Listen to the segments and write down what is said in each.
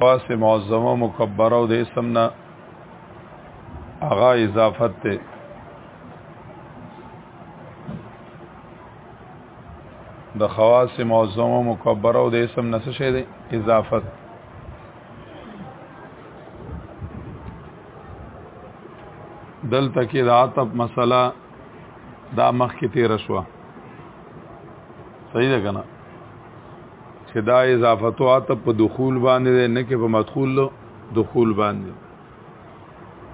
واس معظمه مکبره او د اسم نه اغا اضافت ته د خواص معظمه مکبره او د اسم نه څه شی دی اضافت دلته کې د عطب مسله دا مخ کې تیر شو صحیح ده کنه چې دا اضافتو عطف په دخول باندې ده نه کې په مدخول دخول باندې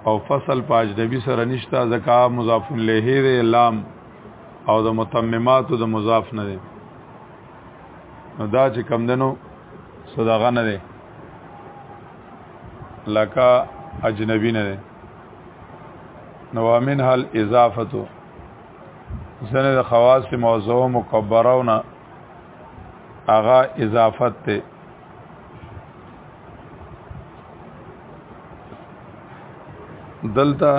او فصل پاج نبی سره نشتا زکا مضاف الیه ده لام او د متممات د مضاف نه ده دا چې کم دنو صداغه نه ده لکه اجنبی نه ده نوامن هل اضافتو زنه د خواص موضوع مکبرونه اغا اضافت ته دلته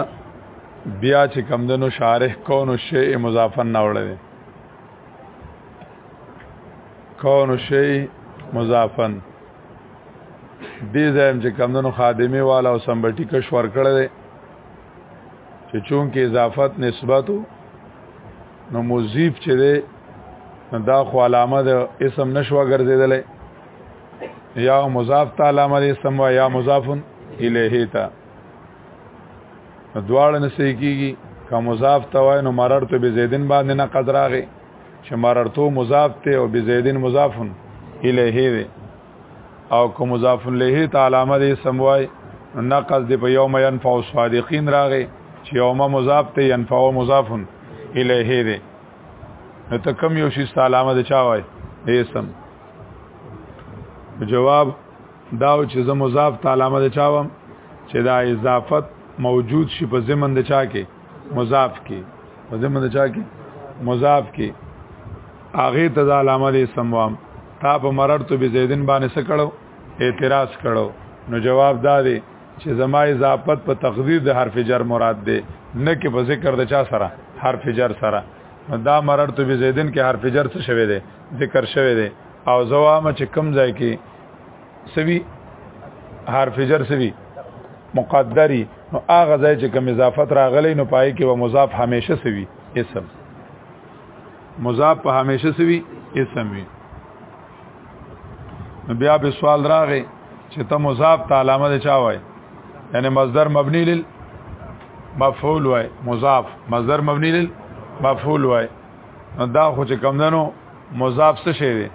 بیا چې کمدنو شارح کون او شی مضافن نه وړل کون او شی مضافن دې زم چې کمدنو خادمه والا او سمبټی کښ ور کړل چې چون کې اضافت نسبتو نو مضیف چې ده دا خو علامه ده اسم نشوه ګرځېدلې یا مضاف ته علامه ده اسم وا یا مضافن الیه ته دواړه نسې کیږي که مضاف ته وای نو مررت به زیدن باندې نه قدراغه چې مررتو مضاف ته او به زیدن مضافن الیه ده او که مضاف الیه ته علامه د اسم وای نو نقض دی په یوم ينفع الصادقین راغی چې یوم مضاف ته ينفع مضاف الیه دی نو ته کم یو شی علامه د چا وای د اسم جواب دا چې زه مضاف ته علامه د چا وم چې دا اضافت موجود شي په زمن د چا کې مضاف کې په زمن د چا کې مضاف کې اغه ته علامه د اسم وام تا په مررت به زیدن باندې سکړو اعتراض کړو نو جواب دا دی چې زما اضافت په تقدیر د حرف جر مراد دی نه کې په ذکر د چا سره حرف جر سره نو دا مررت به زیدن کې حرف جر څه شوی دی ذکر شوی دی او زوامه چې کم ځای کې سوي حرف جر سوي مقدری نو هغه ځای چې کوم اضافت راغلی نو پای کې و مضاف همیشه سوي اسم مضاف په همیشه سوي اسم وي بیا به سوال راغی چې ته مضاف ته علامه ده چا وای یعنی مصدر مبني لل مفعول وای مضاف مصدر مبني لل مفعول وای دا خو چې کم دنو مضاف څه شی دی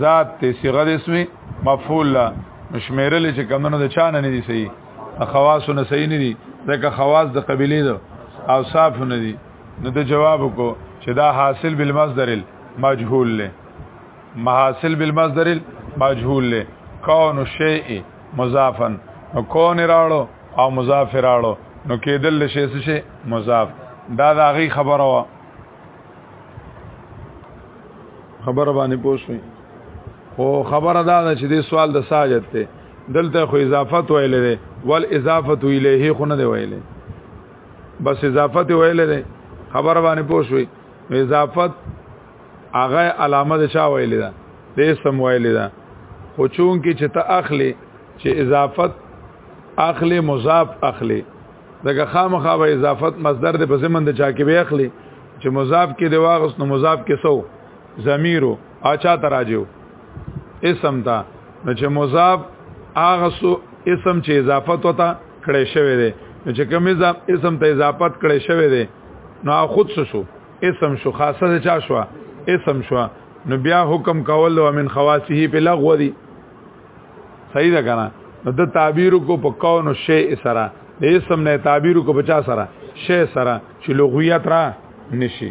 ذات ته صيغه د اسم مفعول لا مشمیرل چې کمنو د چانه نه دي صحیح خواص نه صحیح نه دي ځکه خواص د قبيله ده او صاف نه دي نو د جواب کو چې دا حاصل بالمصدر مجهول له محاصل بالمصدر مجهول له کون شیء مضافن نو کون راړو او مضاف راړو نو کېدل شي څه شي مضاف دا د هغه خبره وا خبره باندې پوښوي خو خبره دا ده چې دې سوال د ساجت ته دلته خو اضافت ویل دی ول اضافت الیه خو نه دی ویل بس اضافت ویل دی خبر باندې پوښوي اضافت هغه علامه د چا ویل ده د اسم ویل ده خو چون کې چې ته اخلي چې اضافت اخلي مضاف اخلي دغه خامخا به اضافت مصدر د بزمن د چا کې به اخلي چې مضاف کې دی واغس نو مضاف کې سو ضمیرو اچا تراجو اسم ته نو چې مضاف هغه سو اسم چې اضافت وته کړي شوی دی نو چې کوم اسم ته اضافت کړي شوی دی نو خود شو اسم شو خاصه چا شو اسم شو نو بیا حکم کول او من خواصه په لغو دی صحیح ده کنه نو د تعبیر کو په کون او شی سره د اسم نه تعبیر کو بچا سره شی سره چې لغویت را نشي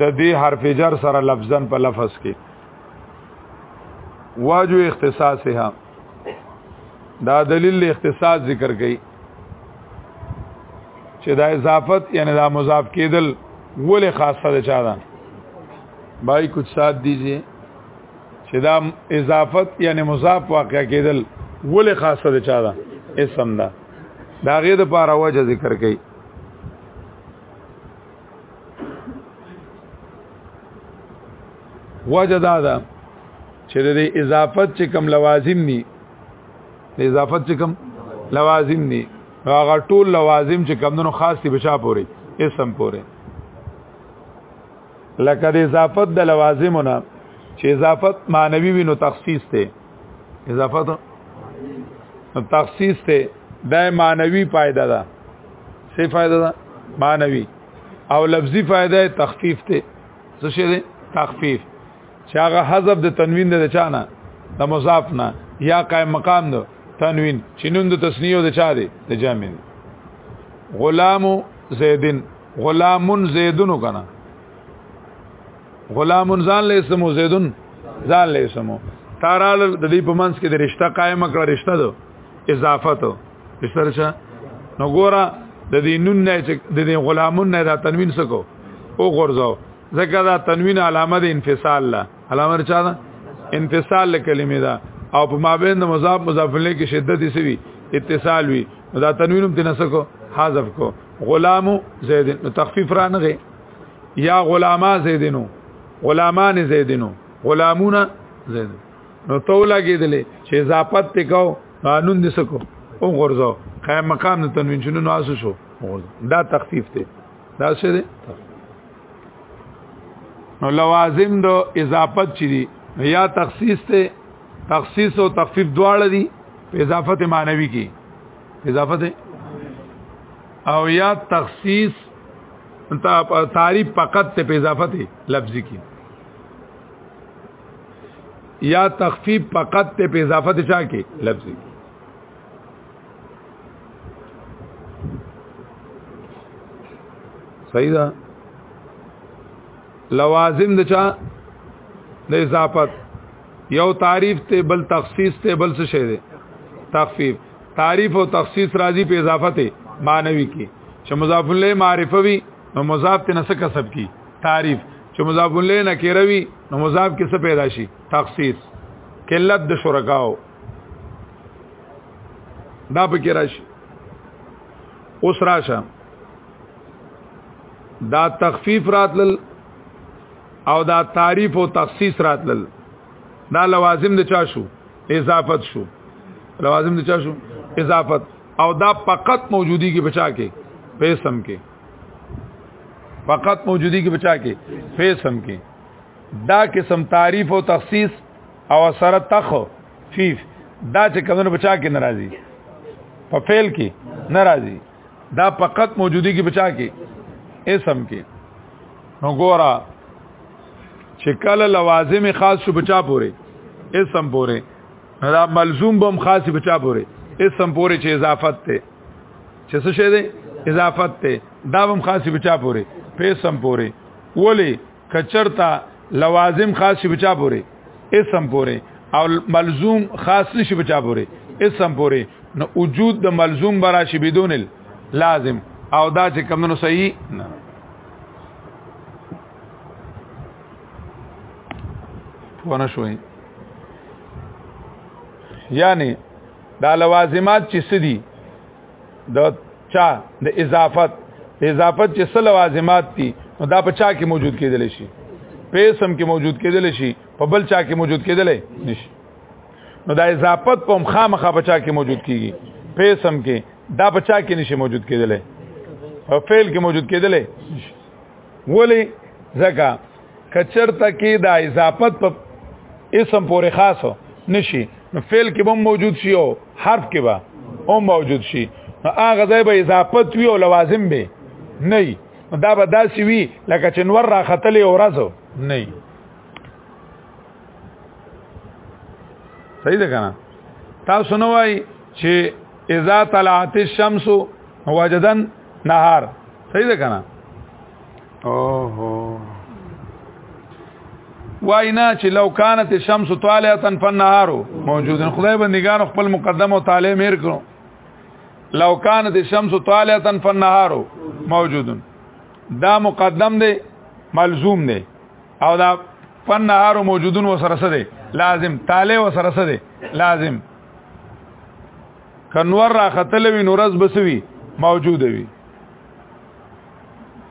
د دې حرف جر سره لفظا په لفظ کې واجو اختصاصها دا دلیل اختصاص ذکر کړي چې دا اضافت یعنی دا مضاف کېدل ولې خاصه ده چا ده بای کچھ سات دیجئے چې دا اضافت یعنی مضاف واقع کېدل ولې خاصه ده چا ده اسم ده دا غې د پاره وجه ذکر کړي وجه دا ده چې د اضافت چې کم لوازم ني د اضافت چې کم لوازم ني هغه ټول لوازم چې کم نو خاص دي بچا پوري اسم پوري لکه د اضافت د لوازمونه چې اضافت معنوي وي نو تخصیص ته اضافه ده تخصیص ته د معنوي فائدہ ده څه فائدہ ده معنوي او لفظي فائدہ تخفیف ته څه شي ده تخفیف چې هغه حذف د تنوین د چانه د مضاف نه یا قائم مقام ده تنوین چې نون د تسنیه د چا ده د جامع غلام زیدن غلامن زیدن کنه غلام ځان له اسمو زیدون ځان له اسمو تارال د دې په منځ کې د رشتہ قائم کړه رشتہ دو اضافه تو رشتہ رچا نو ګوره د دې نون نه چې د دې غلامون نه دا تنوین سکو او غرزو ځکه دا تنوین علامه د انفصال لا علامه رچا دا انفصال له کلمې دا او په مابین د مضاف مضاف له کې شدت یې سوي اتصال وي دا تنوین هم تنسکو حذف کو غلام زید نو تخفیف را نه یا غلاما زیدنو غلامان زیدنو غلامونه زید نو تو لګیدلې چې اضافت تکاو قانون دې سکو او غرزو قائم مقام د تنوین شنو نو اسو شو دا تخفیف دی دا څه دی نو لوازم دو اضافت چي دي یا تخصیص ته تخصیص او تخفیف دواړه دي په اضافت معنوي کې اضافت او یا تخصیص تا تعریف فقط ته په اضافه ته لفظي کې یا تخفیف فقط ته په اضافه ته چا کې لفظي کې صحیح ده لوازم د چا د اضافت یو تعریف ته بل تخصیص ته بل څه شه ده تخفیف تعریف او تخصیص راځي په اضافه ته معنوي کې چې مضاف الیه معرفه وي نو مضاف ته نسک کسب کی تعریف چې مضاف الیه نکره وي نو مضاف کې څه پیدا شي تخصیص قلت د شرکاو دا پکې راشي اوس راشه دا تخفیف راتل او دا تعریف او تخصیص راتل دا لوازم د چا شو اضافت شو لوازم د چا شو اضافت او دا فقط موجودی کې بچا کې پیسم کې فقط موجودی کې بچا کې پیسم کې دا قسم تعریف او تخصیص او سره تخ فیف دا چې کمنو بچا کې ناراضي په فعل کې ناراضي دا فقط موجودی کې بچا کې اسم کې نو ګورا چې کله لوازم خاص شو بچا پوره اسم پوره دا ملزوم بم خاص بچا پوره اسم پوره چې اضافت ته چې څه شه ده اضافت ته دا بم خاص بچا پوره په اسم پوره ولی کچرتا لوازم خاص شي بچا پوري اسم پوري او ملزوم خاص نشي بچا پوري اسم پوري نو وجود د ملزوم برا شي بدون لازم او دا چې کمونو صحیح نه پونه شوي یعنی دا لوازمات چې سدي د چا د اضافت اضافت چې سل لوازمات دي نو دا په چا کې موجود کېدل شي په اسم کې موجود کېدل شي په بل چا کې موجود کېدل نشي نو دا اضافت په مخامخه په چا کې موجود کیږي په اسم کې دا په چا کې نشي موجود کېدل په فعل کې موجود کېدل نشي ولی زکا کچرته کې دا اضافت په اسم پورې خاصو نشي نو فعل کې به موجود شي او حرف کې به هم موجود شي نو هغه ځای به اضافت وي او لوازم به نه دا به داسې وي لکه چې نور را ختلې ورځو نه صحیح ده کنه تاسو نو وای چې اذا طلعت الشمس وجدن نهار صحیح ده کنه اوهو واینا چې لو کانت الشمس طالعه فالنهار موجود خدای بندگان خپل مقدم او تعالی مهر کړو لو کانت الشمس طالعه فالنهار موجود دا مقدم دی ملزوم دی او دا فالنهار موجودون وسره سره لازم تعالی وسره سره لازم کنور را ختل وی نورز بسوي موجود وي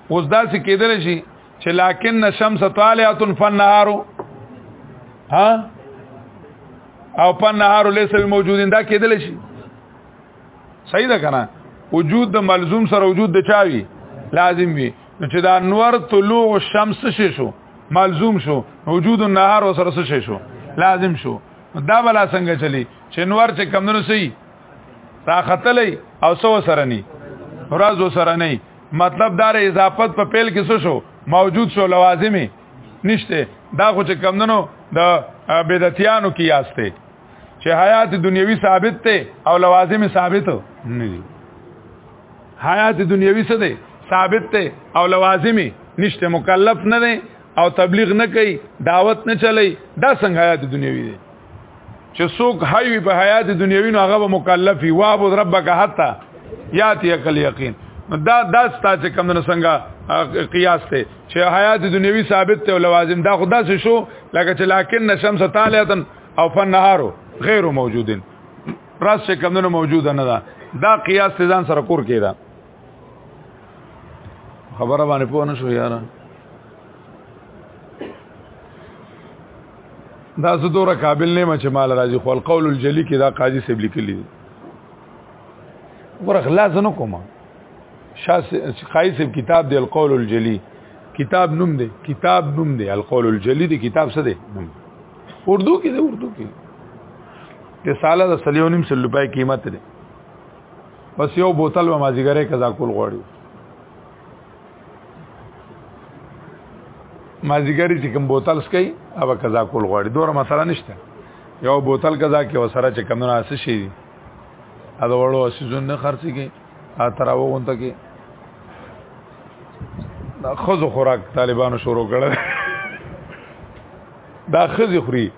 اوس دا څه کېدل شي چې لکن الشمس طالعه فالنهار ها او فالنهار ليس موجود دا کېدل شي صحیح ده کنه وجود د ملزوم سره وجود د چاوي لازم وي نو چې دا انور طلوع الشمس شي شو ملزوم شو وجود النهار سره شي شو لازم شو دا بلا څنګه چلی چنور چې کمونو سي را خطلې او سو سره ني راز سره نه مطلب دار اضافت په پیل کې څه شو موجود شو لوازمي نشته دا خو چې کمونو د بدعتیانو کې یاسته چې حیات دنیوي ثابت ته او لوازم ثابت نه دي حیات دنیوي څه دي ثابت ته او لوازم نشته مکلف نه دي او تبلیغ نه کوي دعوت نه چلی دا څنګه حیات دنیوي دي چې څوک حي وي په حیات دنیوي نو هغه به مکلف وي وابد ربک حتا یاتی عقل یقین دا دا ستاسو کوم نه څنګه قیاس ته چې حیات دنیوي ثابت ته لوازم دا خدا څه شو لکه چې لکن نشمس طالعتن او فنهارو غیر موجودین راس چې کوم نه موجود نه دا دا قیاس ته ځان سره کور کیدا خبره باندې پوه نه شو یاره دا زه دوره قابل نه مچ مال راځي خو القول الجلی کې دا قاضي سیب لیکلی ور اخلاص نه کومه شاس قاضي سیب کتاب دی القول الجلی کتاب نوم دی کتاب نوم دی القول الجلی دی کتاب څه دی نوم اردو کې دی اردو کې رساله د سلیونیم سلوپای قیمت دی بس یو بوتل به مازیګره قضا کول غواړي مازیګری چې کوم بوتل سکي هغه قضا کول غواړي دوره مسله نشته یو بوتل قضا کې وسره چې کمونه اسه شي دي ا د وړو سيزون نه خرڅي کې ا تراو غونته کې دا خزو خوراک طالبانو شروع کړل دا خزي خوري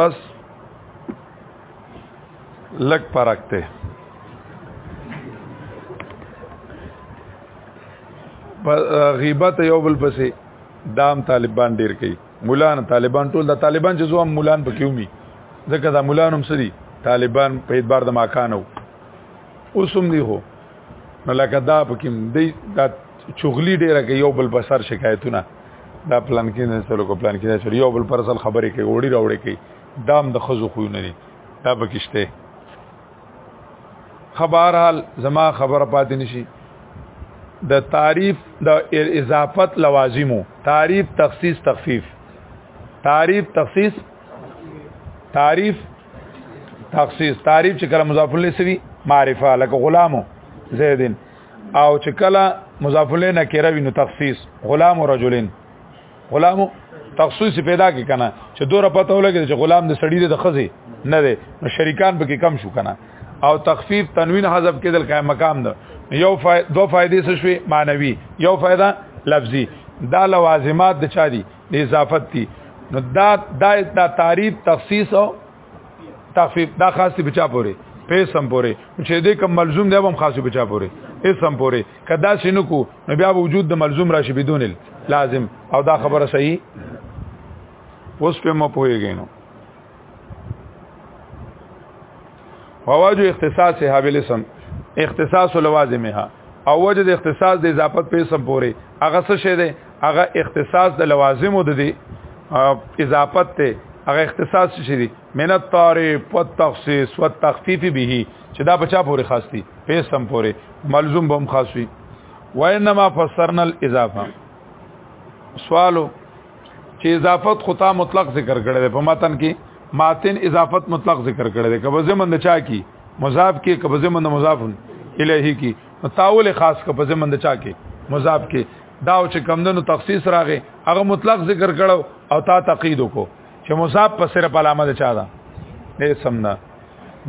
بس لګ پرک ته غیبت یو بل پسې دام طالبان ډیر کوي مولان طالبان ټول د طالبان چې زوم مولان پکې ومي ځکه دا مولان هم سړي طالبان په اعتبار د ماکانو اوسم دی هو نو لکه دا پکې دی دا چغلی ډیره کې یو بل بسر شکایتونه دا پلان کې نه سره کو پلان کې سره یو بل پر اصل خبرې کې وړي راوړي کې دام د خزو خو نه دي دا پکشته خبرحال زما خبره پاتې نشي د تعریف د اضافت لوازمو تعریف تخصیص تخفیف تعریف تخصیص تعریف تخصیص تعریف چې کله مضاف الیه سوي معرفه لکه غلامو زیدین او چې کله مضاف الیه نکره وي نو تخصیص غلام او رجلین غلام تخصیص پیدا کی کنه چې دوره پته ولګي چې غلام د سړی د خزي نه دی نو شریکان به کې کم شو کنه او تخفیف تنوین حذف کېدل قائم مقام ده یو فائد دو فائدې څه شوي معنوي یو فائدہ لفظي دا لوازمات د چا دي د اضافت دي نو دا دا دا تعریف تخصیص او تخفیف دا خاص دی بچا پوره پیسم پوره چې دې کوم ملزوم دی هم خاص بچا پوره اسم پوره کدا شنو کو نو بیا وجود د ملزوم راشي بدون لازم او دا خبره صحیح اوس په مو پوهیږئ نو وواجو اختصاص صحاب الاسم اختصاص لوازمها او وجه د اختصاص د اضافت په اسم پورې هغه څه شه دی هغه اختصاص د لوازم د دی اضافت ته هغه اختصاص شې دي من التعریف والتخصیص والتخفیف به چې دا بچا پورې خاص دي په اسم پورې ملزوم به هم خاص وي وانما فسرنا الاضافه سوالو چې اضافت خطا مطلق ذکر کړی په متن کې ماتن اضافت مطلق ذکر کړی دی کبه زمن د چا کی مضاف کې کبه زمن د مضاف الیه کی تاول خاص کبه زمن د چا کی مضاف کې دا چې کمندونو تخصیص راغی هغه مطلق ذکر کړو او تا تقید کو چې مضاف په صرف علامه د چا ده نه سمنا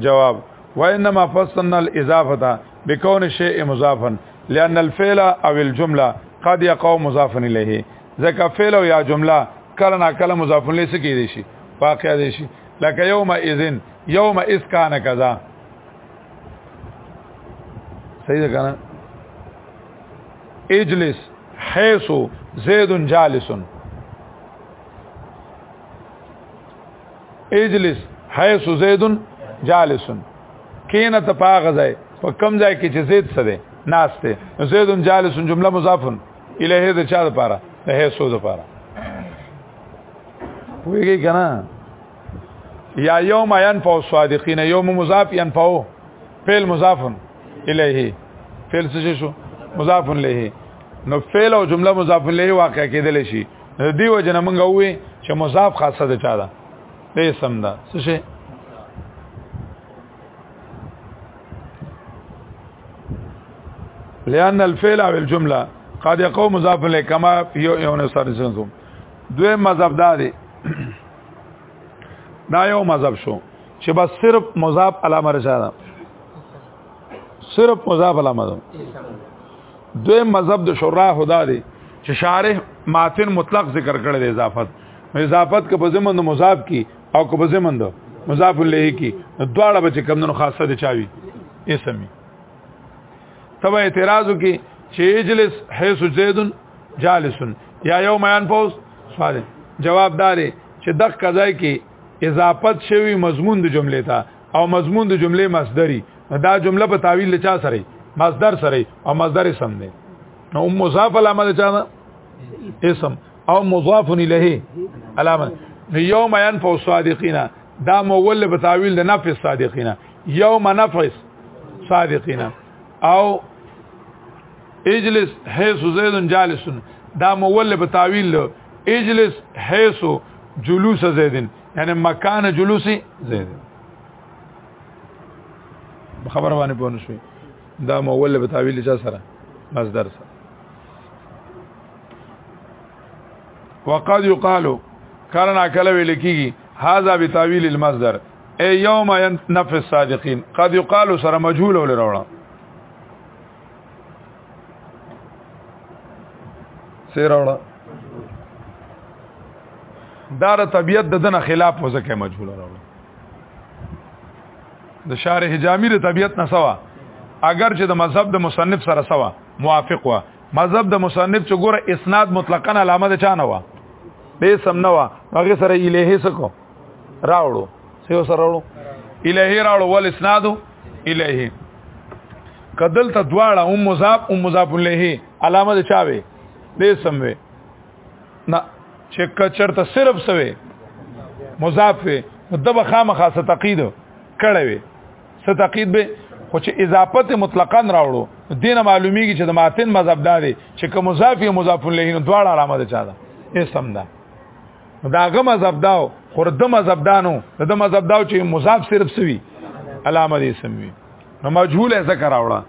جواب وانما فصلنا الاضافه بكون الشيء مضافا لان الفعل او الجمله قد يقوم مضافا اليه ځکه فعل او یا جمله کله نا کله مضاف الیه څه کیدی شي واقع دی شي لکه یوم اذن یوم اس کان کذا صحیح ده کنه اجلس حيث زيد جالس اجلس حيث زيد جالس کینه ته پاغه ځای په کم ځای کې چې زید څه دی ناشته زیدون جالسون جمله مضافن الهه د چا لپاره د هيڅو لپاره ویږي کنه یا یوم ينفع الصادقین یوم مضاف ينفع فعل مضاف الیه فعل څه شو مضاف الیه نو فعل او جمله مضاف الیه واقع کېدل شي دی وجه نه مونږ وې چې مضاف خاصه ده چا ده دې سم ده څه شي لأن الفعل او الجمله قد يقوم مضاف له كما يو يو نسرسنكم دوی مذهب دا دی دا یو مذهب شو چې بس صرف مضاف علامه رشاده صرف مضاف علامه ده دوی مذهب د شورا خدا دی چې شارح ماتن مطلق ذکر کړی دی اضافت اضافت که په زمن مضاف کی او کو بزمن ده مضاف الیه کی دواړه بچ کم نو خاصه دي چاوي اسمي تبع اعتراضو کې چې اجلس حيث زيد جالس یا یوم ينفوس سوال جواب دارې چې دغه قضای کې اضافت شوی مضمون د جملې ته او مضمون د جملې مصدری دا جمله په تعویل لچا سره مصدر سره او مصدر اسم دی نو مضاف علامه چا اسم او مضاف الیه علامه نو یوم ينفع الصادقین دا مول په تعویل د نفع الصادقین یوم نفع الصادقین او اجلس حيث زيد جالس دا مول په تعویل اجلس حيث جلوس زيد یعنی مکان جلوس زيد خبر باندې پونه شوي دا مول په تعویل چا سره مصدر سره وقد يقال کرنا کله ویل کیږي هاذا بتاویل المصدر اي يوم ينفس الصادقين قد يقال سره مجهول ول راوړه سره راوړه دا د طبیعت د دنه خلاف و ځکه مجهول راوړ د شارح جامی د طبیعت نه سوا اگر چې د مذهب د مصنف سره سوا موافق وا مذهب د مصنف چې ګوره اسناد مطلقاً علامه ده چانه وا به سم نه وا هغه سره الیه سکو راوړو سیو سره راوړو الیه راوړو ول اسناد الیه کدل ته دواړه ام مذاب ام مذاب الیه علامه ده چاوي به سم وي نه چې کچر ته صرف سوي مضاف وي دبه خامخاسه تقید کړه وي څه تقید به خو چې اضافت مطلقاً راوړو دینه معلومیږي چې د ماتن مذهب دا دی چې کوم مضاف او مضاف الیه نو دواړه علامه ده چا ده اسم ده دا غ مذهب داو خور د مذهب دانو د مذهب داو چې مضاف صرف سوي علامه دې اسم وي نو مجهول ذکر راوړه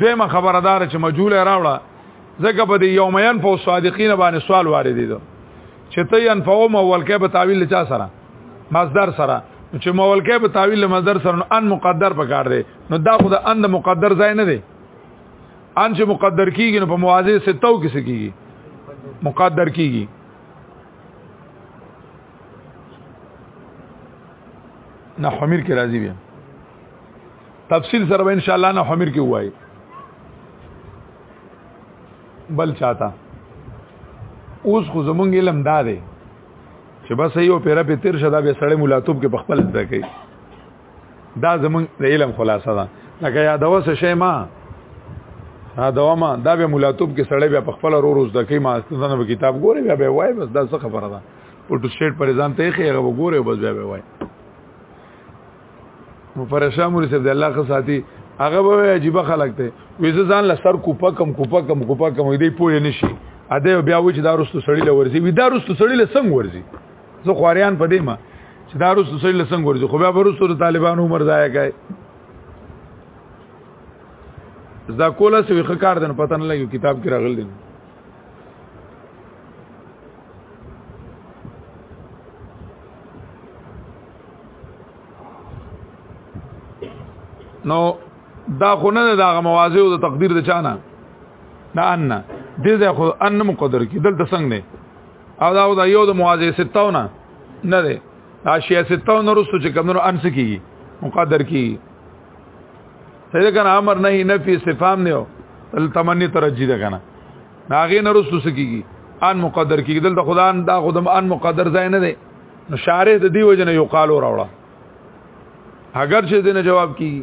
دویمه خبردار چې مجهول راوړه ځکه په دې یومین په صادقین باندې سوال وارد دي چې ته ينفعو مول کې په تعویل چا سره مصدر سره چې مول کې په تعویل مصدر سره نو ان مقدر پکار دی نو دا خو د ان د مقدر ځای نه دی ان چې مقدر کیږي نو په موازی ستو کې سکیږي مقدر کیږي نه حمیر کې راځي بیا تفصیل سره ان شاء الله نه حمیر کې وایي بل چاته اوس خو زمونږ علم دا دی چې بس یو پیره په تیر شدا به سړی مولاتوب کې په خپل ځای کوي دا زمونږ د علم خلاصه ده لکه یادوه څه شی ما ها دوما دا به مولاتوب کې سړی بیا په خپل رو روز د کې ما ستنه په کتاب ګوري بیا به وای بس دا څه خبره ده پټو سټیټ پر ځان ته یې خیر وګوره بس بیا به وای فرشا مولوی صاحب د الله خو ساتي هغه به عجیب خلک ته وېزه ځان له سر کو پکم کو پکم کو پکم دې پوه نه شي ا دې بیا و چې دا رستو سړی له ورزي وی دا رستو سړی له څنګه ورزي زه خواريان په دې ما چې دا رستو سړی له څنګه ورزي خو بیا ورستو د طالبانو عمر ضایع کړي زدا کوله سوي خکار دن پته نه لګي کتاب کې راغل دي نو دا خو نه دا موازی او د تقدیر د چانه دا ان دې ځای خو ان مقدر کی دلته څنګه نه او دا دا یو د موازی ستاونه نه ده دا شی ستاونه رسو چې کمنو ان سکیږي مقدر کی څنګه کنه امر نه نفي استفهام نه او تمنی ترجی ده کنه ناغه نه رسو سکیږي ان مقدر کیږي دلته خدان دا خدام ان مقدر ځای نه دی نو شارح د دی وجنه یو قالو راوړه اگر چې دینه جواب کیږي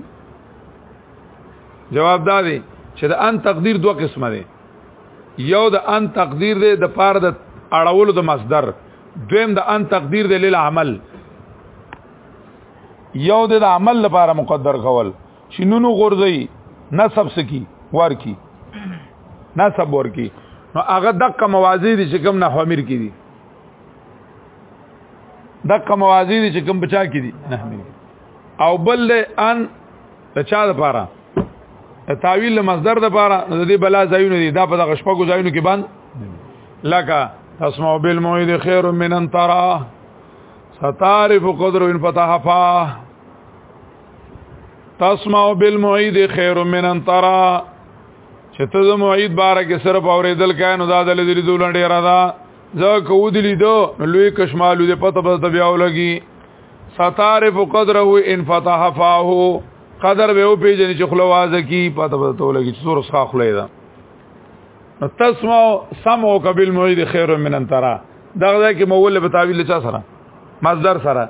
جواب دا دی چې د ان تقدیر دوه قسمه دی یو د ان تقدیر دی د پاره د اړولو د مصدر دویم د ان تقدیر دی لیل عمل یو د عمل لپاره مقدر کول چې نونو غورځي نسب سکی ورکی نسب ورکی نو هغه دغه موازی دي چې کوم نه حمیر کی دي دغه موازی دي چې کوم بچا کی دي نه حمیر او بل ان د چا لپاره تعویل مصدر د لپاره د دې بلا ځایونه دي دا په دغه شپږو ځایونو کې باندې لکه تسمع بالموعد خير من ان ترى ستعرف قدر ان فتحفا تسمع بالمعيد خير من ان ترى چې ته د معيد بار کې صرف اوریدل کای نو دا د لري دول ډیر را زه کو دي لیدو لوی کشمالو دې پته پته بیا ولګي ستارف قدره ان فتح فاه قدر به او پیجن چې خلو واز کی پته پته ولګي چې سور اسخا خلې ده تسمع سمعو قبل معيد خير من ان ترى دغه کې مول په تعویل چا سره مصدر سره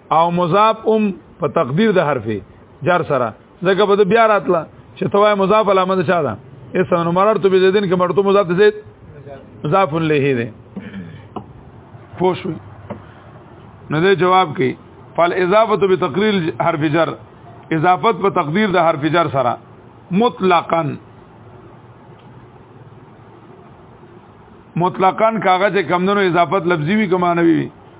او مضاف ام په تقدیر د حرف جر سره ځکه په بیا راتله چې توای مضاف علامه ده چا ده اسم نو مررت به زیدن کې مرتو مضاف ته زید مضاف الیه ده پوښوي نو دې جواب کوي فال اضافه به تقریر حرف جر اضافت په تقدیر د حرف جر سره مطلقاً مطلقاً کاغذ کمندونو اضافت لفظي وي کمانوي وي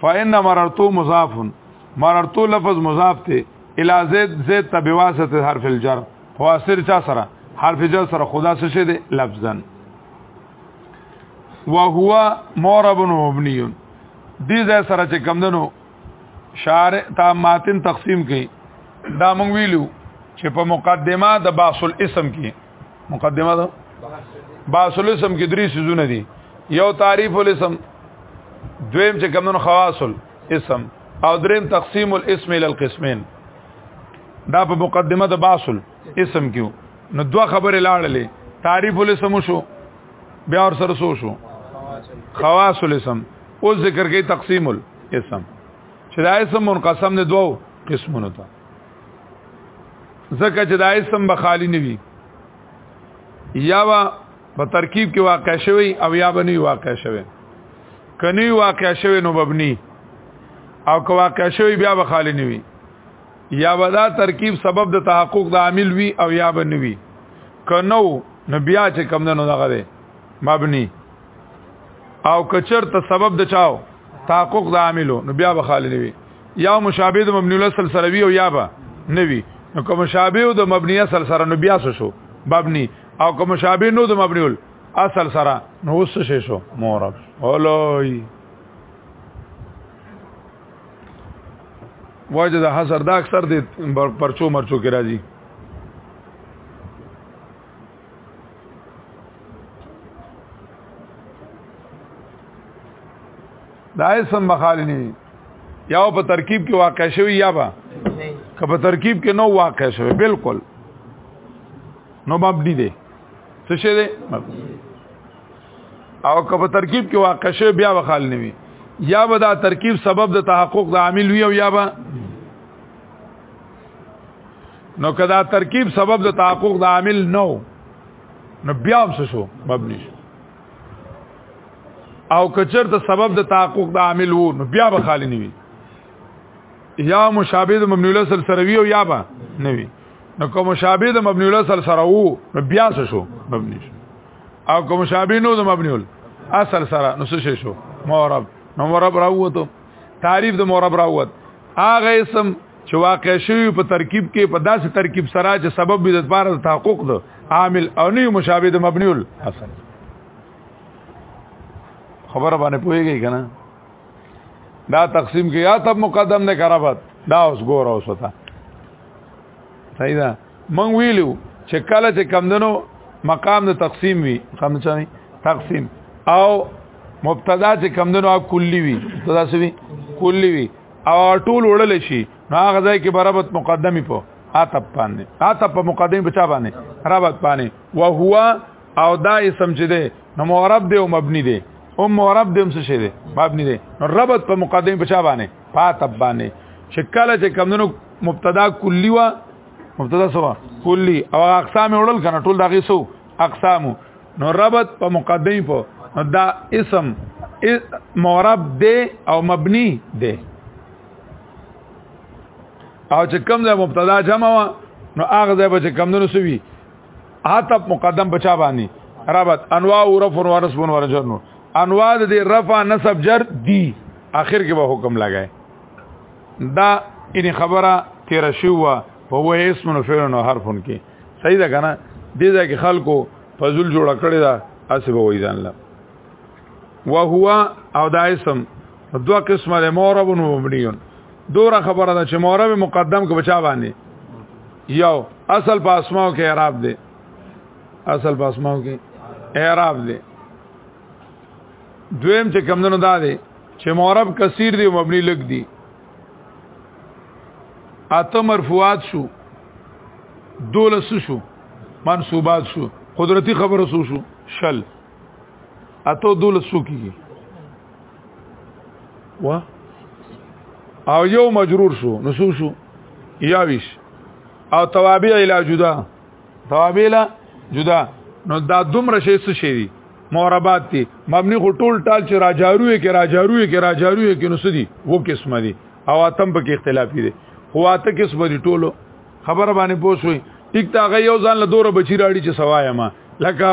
فإن مررتو مضاف مررتو لفظ مضاف ته الى زید زید تبواسط حرف الجر فواسر چا سره حرف جر سره خدا څه شه دي لفظا وهو مورب مبني دې ځای سره چې کمندنو شارع تا ماتن تقسیم کړي دا مونږ ویلو چې په مقدمه د باصل اسم کې مقدمه ده باس الاسم کې درې سيزونه دي یو تعریف الاسم دویم چې کمن خواص الاسم او دریم تقسیم الاسم الى القسمين دا په مقدمه د باس الاسم کیو نو دوه خبرې لاړلې تعریف الاسم شو بیا ور سره سو شو خواص الاسم او ذکر کې تقسیم الاسم چې دا اسم منقسم نه دوو قسمونو ته ځکه چې دا اسم به خالی نه وي یا وا په ترکیب کې واقع شوی او یا به نه واقع شوی کني واقع شوی نو مبني او که واقع شوی بیا به خالی نه وي یا به دا ترکیب سبب د تحقق د عامل وي او یا به نه وي کنو نو بیا چې کم نه نو دغه دی مبني او کچر ته سبب د چاو تحقق د عاملو نو بیا به خالی نه وي یا مشابه د مبنی الاصل سره وی او یا به نه وی نو کوم مشابه د مبنی اصل سره نو بیا شو مبنی او کوم مشابه نو د مبنی اصل سره نو وس شي شو مورب اولوی واجه د حسر دا اکثر د پرچو مرچو کې راځي دا اسم بخالی نه یا په ترکیب کې واقع شوی یا با که په ترکیب کې نو واقع شوی بالکل نو مبني دی څه شی دی او که په ترکیب کې واقع شوی بیا وخال نه وي یا به دا ترکیب سبب د تحقق د عامل وي او یا به نو که دا ترکیب سبب د تحقق د عامل نو نو بیا هم څه شو مبني شو او کچر ته سبب د تحقق د عامل وو نو بیا به خالی نیوي یا مشابه د مبنی له سره وی او یا با نوی نو کوم مشابه د مبنی له سره سره وو نو بیا څه شو مبنی شو او کوم مشابه نو د مبنی له اصل سره نو څه شو مورب نو مورب راوته تعریف د مرب راوت هغه اسم چې واقع شوی په ترکیب کې په داسې ترکیب سره چې سبب به د لپاره د تحقق د عامل او نه مشابه د مبني الحسن خبره باندې پوهیږي کنه دا تقسیم کې یا تب مقدم نه کرابت دا اوس ګور اوس وتا صحیح ده من ویلو چې کله چې کمدنو مقام د تقسیم وي خمچوي تقسیم او مبتدا چې کمدنو کلی وي دا څه وي کلی وي او ټول وړل شي نو هغه ځای کې برابر مقدمي په عتب باندې عتب په مقدمه بچا باندې ربط باندې او هو او دا اسم چې ده نو معرب دی او مبني دی او معرب دی هم څه شي دی مبني دی نو ربط په مقدمه بچا باندې پاتب باندې چې کله چې کمونو مبتدا کلی وا مبتدا سوا کلی او اقسام وړل کنه ټول دغه سو اقسام نو ربط په مقدم په دا اسم معرب دی او مبني دی او چې کم ځای مبتدا جمع وا نو هغه ځای به چې کم دنو سوي عتب مقدم بچا باندې ربط انواع ورف ورسبون ورجرنو انواع د رفع نسب جر دی اخر کې به حکم لګای دا ان خبره تیر شو وا په وې اسم نو فعل نو حرفن کې صحیح ده کنه دې ځای کې خلکو فضل جوړ کړی دا اسب وې ځان لا وهو او دا اسم دوا قسمه له مورب نو مبنيون دوره خبره ده چې مورب مقدم کې بچا باندې یو اصل په اسماو کې اعراب دی اصل په اسماو کې اعراب دی دویم چې کمندونو دا دی چې معرب کثیر دی مبني لګ دی اته مرفوعات شو دولس شو منصوبات شو قدرتی خبره شو شو شل اته دولس شو کیږي وا او یو مجرور شو نو شو شو یاویش او توابع الی جدا توابیلا جدا نو دا دومره شی څه شی دی موربات دی مبني خو ټول ټال چې راجاروي کې راجاروي کې راجاروي کې نو سدي وو قسمه دي او اتم په کې اختلافي دي خو اته قسمه دي ټولو خبر باندې پوسوي ټیک تا غي یو ځان له دوره بچی راړي چې سوایا ما لکه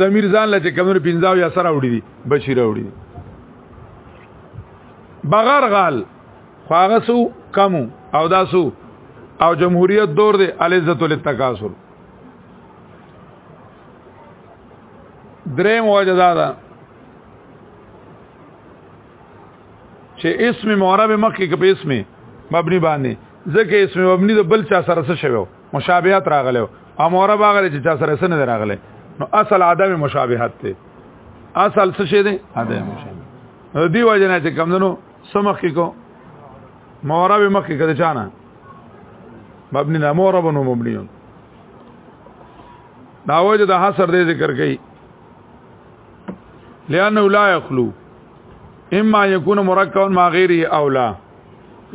زمیر ځان له چې کمر پینځاو یا سره وړي دي بچی راوړي بغیر غال خواغه سو کمو او داسو او جمهوریت دور دی العزت للتکاسل دریم وجه دا ده چې اسم معرب مخکې کې په اسم مبني باندې ځکه اسم مبني د بل چا سره څه شوی مشابهت راغلی او معرب هغه چې چا سره څه نه راغلی نو اصل عدم مشابهت ته اصل څه شی دی عدم مشابهت دی وجه نه چې کمندنو سمخ کې کو مورا به مخ کې کده چانه مبني نه مورا بنو مبني دا وجه د حصر دې ذکر کړي لانه لا يخلو اما يكون مرکب ما غیره او لا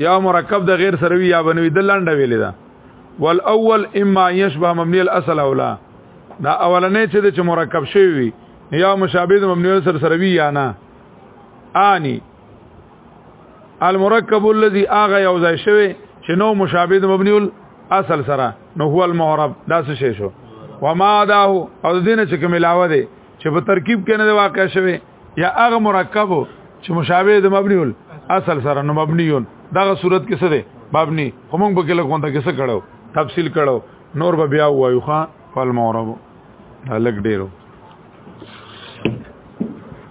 یا مرکب د غیر سره وی یا بنوي د لنډه ویلې ده والاول اما يشبه مبني الاصل او لا دا اولنې چې د مرکب شوی یا مشابه مبني سره سره وی یا نه اني المرکب الذي اغه یو ځای شوی چې نو مشابه د مبني الاصل سره نو هو المعرب دا څه شی شو وما داه او دین چې کوم علاوه دی چې په ترکیب کې نه واقع شوی یا اغه مرکب چې مشابه د مبني الاصل سره نو مبني دغه صورت کې څه دی مبني هم موږ په کې لکه څنګه کې څه کړو تفصیل کړو نور به بیا وایو ښا فالمعرب لګ ډیرو